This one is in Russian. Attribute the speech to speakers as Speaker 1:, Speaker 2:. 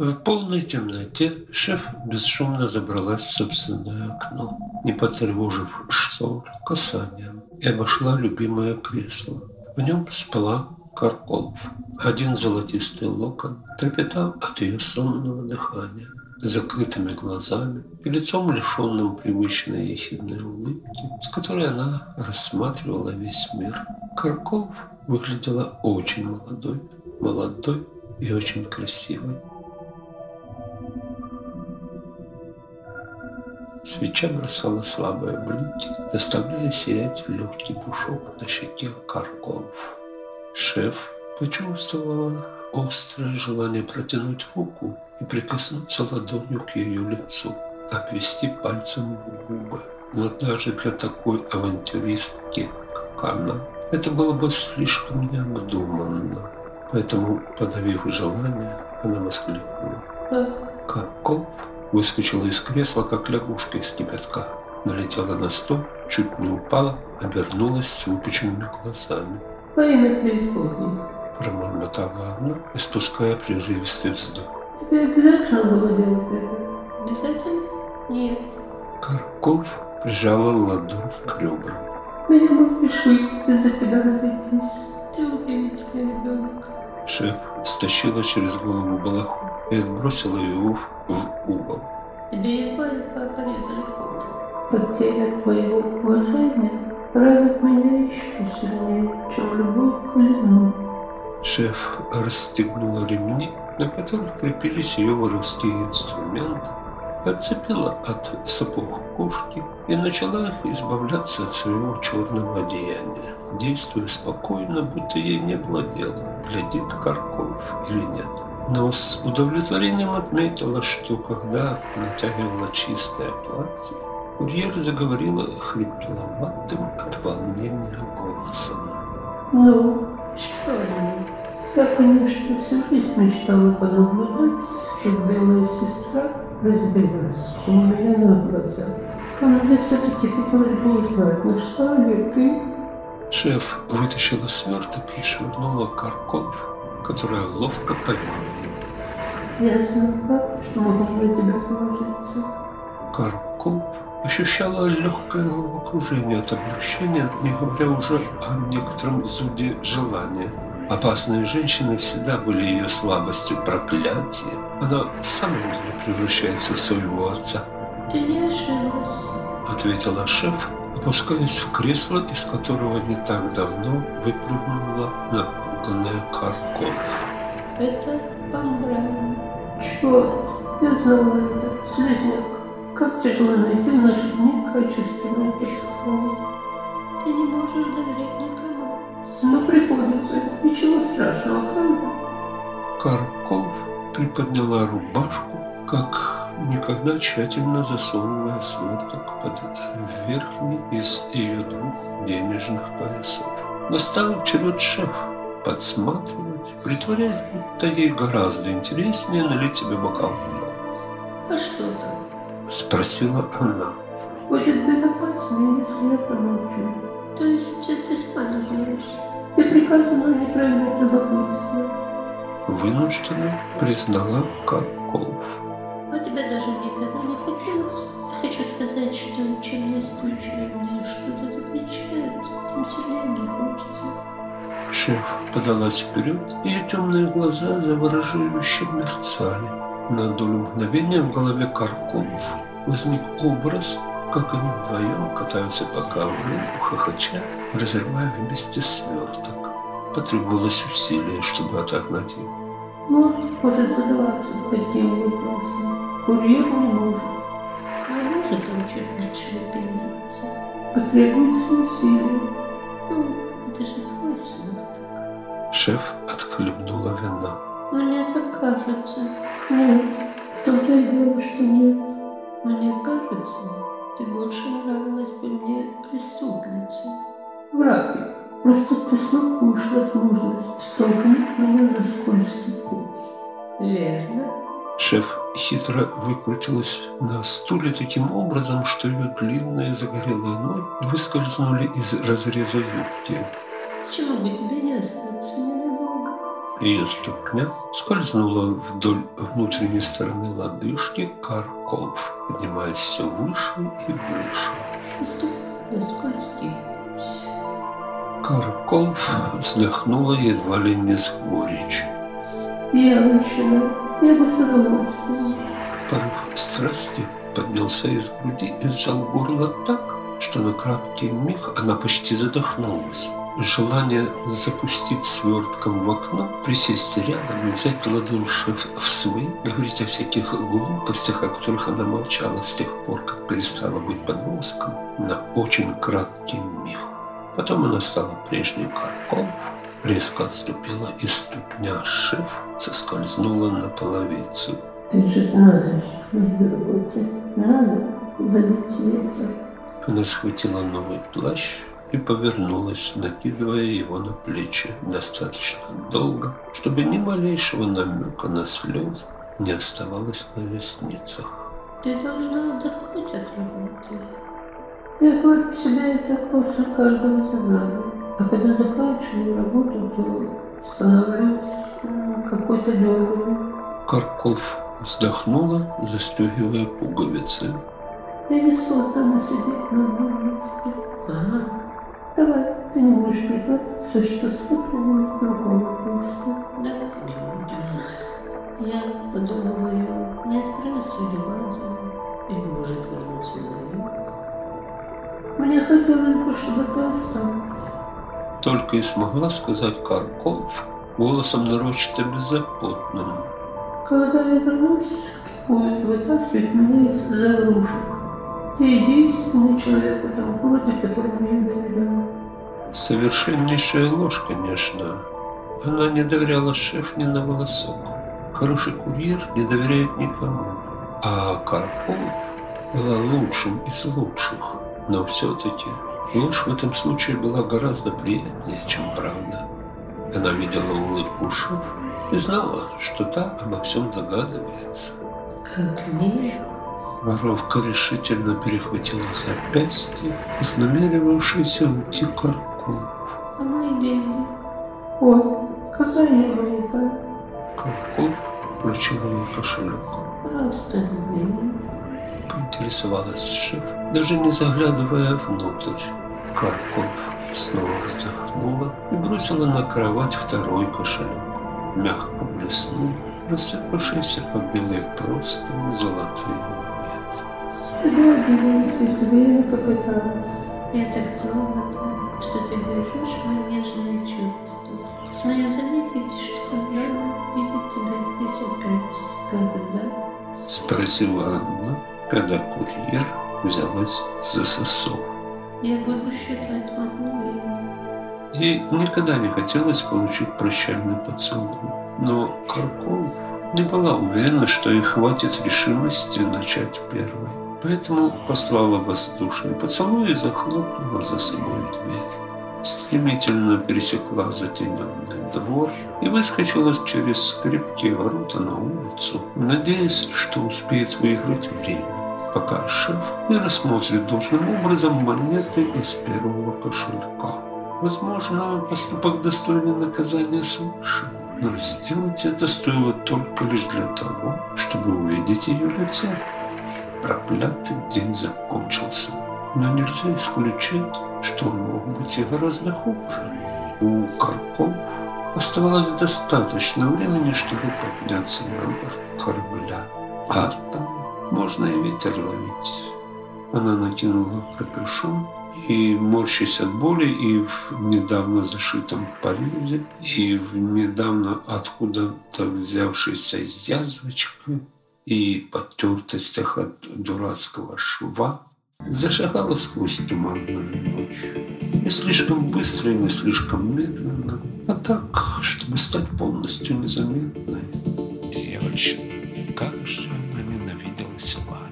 Speaker 1: В полной темноте шеф бесшумно забралась в собственное окно, не потревожив штор касанием, и обошла любимое кресло. В нем спала Карков. Один золотистый локон трепетал от ее сонного дыхания. Закрытыми глазами и лицом лишенным привычной ехидной улыбки, с которой она рассматривала весь мир. Карков выглядела очень молодой, молодой и очень красивой. Свеча бросала слабые блики, заставляя сиять легкий пушок на щеке Карков. Шеф почувствовала острое желание протянуть руку и прикоснуться ладонью к ее лицу, обвести пальцем губы. Но даже для такой авантюристки, как она, это было бы слишком необдуманно. Поэтому, подавив желание, она воскликнула. «Каков?» Выскочила из кресла, как лягушка из кипятка. Налетела на стол, чуть не упала, обернулась с выпученными глазами.
Speaker 2: Во имя преисподней.
Speaker 1: Промормотала она, испуская прерывистый вздох.
Speaker 2: Тебе обязательно было делать это? Обязательно? Нет.
Speaker 1: Карков прижала ладонь к ребрам.
Speaker 2: Меня бы пришли из-за тебя разойтись. Ты удивительный ребенок.
Speaker 1: Шеф стащила через голову балаху и отбросила его в угол.
Speaker 2: Тебе едва порезали кожу. Потеря твоего уважения ранит меня еще сильнее, чем любой клинок.
Speaker 1: Шеф расстегнула ремни, на которых крепились ее воровские инструменты, отцепила от сапог кошки и начала избавляться от своего черного одеяния, действуя спокойно, будто ей не было дела, глядит Карков или нет но с удовлетворением отметила, что когда натягивала чистое платье, курьер заговорила хрипловатым от волнения голосом.
Speaker 2: «Ну, что? Я, конечно, всю жизнь мечтала понаблюдать, как белая сестра раздевается у меня на глазах. Но мне все-таки хотелось бы узнать, ну что ли ты?»
Speaker 1: Шеф вытащила сверток и швырнула Карков которая ловко поймала его.
Speaker 2: Я знала, что могу на тебя положиться.
Speaker 1: Карков ощущала легкое головокружение от облегчения, не говоря уже о некотором зуде желания. Опасные женщины всегда были ее слабостью, проклятием. Она в самом деле превращается в своего отца.
Speaker 2: «Ты не ошиблась», —
Speaker 1: ответила шеф, опускаясь в кресло, из которого не так давно выпрыгнула напуганная Карков.
Speaker 2: «Это Памбран». «Черт, я знала это, слезняк. Как тяжело найти в наши дни качественное подсказание. Ты не можешь доверять никому. Но приходится. Ничего страшного, правда?»
Speaker 1: Карков приподняла рубашку, как никогда тщательно засовывая сверток под верхний из ее двух денежных поясов. Настал черед шефа подсматривать, притворяясь, будто ей гораздо интереснее налить себе бокал
Speaker 2: «А что там?»
Speaker 1: – спросила она.
Speaker 2: «Будет безопаснее, если я промолчу. То есть ты сама знаешь. Ты приказано не проявлять любопытство».
Speaker 1: Вынужденно признала Карков.
Speaker 2: А тебе даже никогда не хотелось? Хочу сказать, что чем настойчивее мне что-то запрещают, тем сильнее мне хочется.
Speaker 1: Шеф подалась вперед, ее темные глаза завораживающе мерцали. На долю мгновения в голове Карков возник образ, как они вдвоем катаются по ковру, хохоча, разрывая вместе сверток. Потребовалось усилие, чтобы отогнать его.
Speaker 2: Ну, может задаваться таким вопросом. Курьер не может. А может он чуть меньше выпениваться? Потребуется усилие. Ну, это же твой сверток.
Speaker 1: Шеф отхлебнула вина.
Speaker 2: Мне так кажется. Нет, кто-то и дело, что нет. Мне кажется, ты больше нравилась бы мне преступницей. Враг Просто ты смакуешь возможность толкнуть меня на скользкий путь. Верно.
Speaker 1: Шеф хитро выкрутилась на стуле таким образом, что ее длинные загорелые ноги выскользнули из разреза юбки.
Speaker 2: Почему бы тебе не остаться ненадолго?
Speaker 1: Ее ступня скользнула вдоль внутренней стороны лодыжки Карков, поднимаясь все выше и выше.
Speaker 2: Ступай на скользкий.
Speaker 1: Карков вздохнула едва ли не с горечью.
Speaker 2: Девочка, я бы с удовольствием.
Speaker 1: Порыв страсти поднялся из груди и сжал горло так, что на краткий миг она почти задохнулась. Желание запустить свертком в окно, присесть рядом и взять ладонь в свои, говорить о всяких глупостях, о которых она молчала с тех пор, как перестала быть подростком, на очень краткий миг. Потом она стала прежней Карков, резко отступила, и ступня шеф соскользнула на половицу.
Speaker 2: Ты же знаешь, моя работе надо ловить ветер.
Speaker 1: Она схватила новый плащ и повернулась, накидывая его на плечи достаточно долго, чтобы ни малейшего намека на слезы не оставалось на ресницах.
Speaker 2: Ты должна отдохнуть от работы. Я говорю себе это после каждого задания. А когда заканчиваю работу, то становлюсь м, какой-то дерганый.
Speaker 1: Карков вздохнула, застегивая пуговицы.
Speaker 2: Я не создана сидеть на одном месте. Ага. Давай, ты не будешь притворяться, что слеплена из другого теста. Давай не будем. Я подумываю, не отправиться в Ливадию или, может, вернуться на юг. Мне хотелось бы, чтобы ты осталась.
Speaker 1: Только и смогла сказать Карков голосом нарочито беззаботным.
Speaker 2: Когда я вернусь, будет вытаскивать меня из заварушек. Ты единственный человек в этом городе, которому я доверяю.
Speaker 1: Совершеннейшая ложь, конечно. Она не доверяла шеф ни на волосок. Хороший курьер не доверяет никому. А Карпов была лучшим из лучших. Но все-таки ложь в этом случае была гораздо приятнее, чем правда. Она видела улыбку шеф и знала, что та обо всем догадывается.
Speaker 2: Как мило.
Speaker 1: Воровка решительно перехватила запястье, вознамеривавшийся уйти Карков.
Speaker 2: А мои деньги? Ой, какая я глупая.
Speaker 1: Карков вручил ей кошелек.
Speaker 2: А остальные?
Speaker 1: Поинтересовалась шеф, даже не заглядывая внутрь. Карков снова вздохнула и бросила на кровать второй кошелек. Мягко блеснул, рассыпавшийся по белой простыни золотые монеты.
Speaker 2: Ты бы обиделась, если бы я не попыталась. Я так трогата, что ты держишь мои нежные чувства. С моим заметить, что рано видеть тебя здесь опять. Когда?
Speaker 1: Спросила Анна, когда курьер взялась за сосок.
Speaker 2: Я буду считать в одно время.
Speaker 1: Ей никогда не хотелось получить прощальный поцелуй, но Карков не была уверена, что ей хватит решимости начать первой. Поэтому послала воздушный поцелуй и захлопнула за собой дверь. Стремительно пересекла затененный двор и выскочила через скрипкие ворота на улицу, надеясь, что успеет выиграть время, пока шеф не рассмотрит должным образом монеты из первого кошелька. Возможно, поступок достойный наказания свыше, но сделать это стоило только лишь для того, чтобы увидеть ее лицо. Проклятый день закончился, но нельзя исключить, что он мог быть и гораздо хуже. У Карпов оставалось достаточно времени, чтобы подняться на борт корабля, а там можно и ветер ловить. Она накинула капюшон и, морщась от боли, и в недавно зашитом порезе, и в недавно откуда-то взявшейся язвочке, и потертостях от дурацкого шва, зашагала сквозь туманную ночь. Не слишком быстро и не слишком медленно, а так, чтобы стать полностью незаметной. Девочка, как же она ненавидела Силана.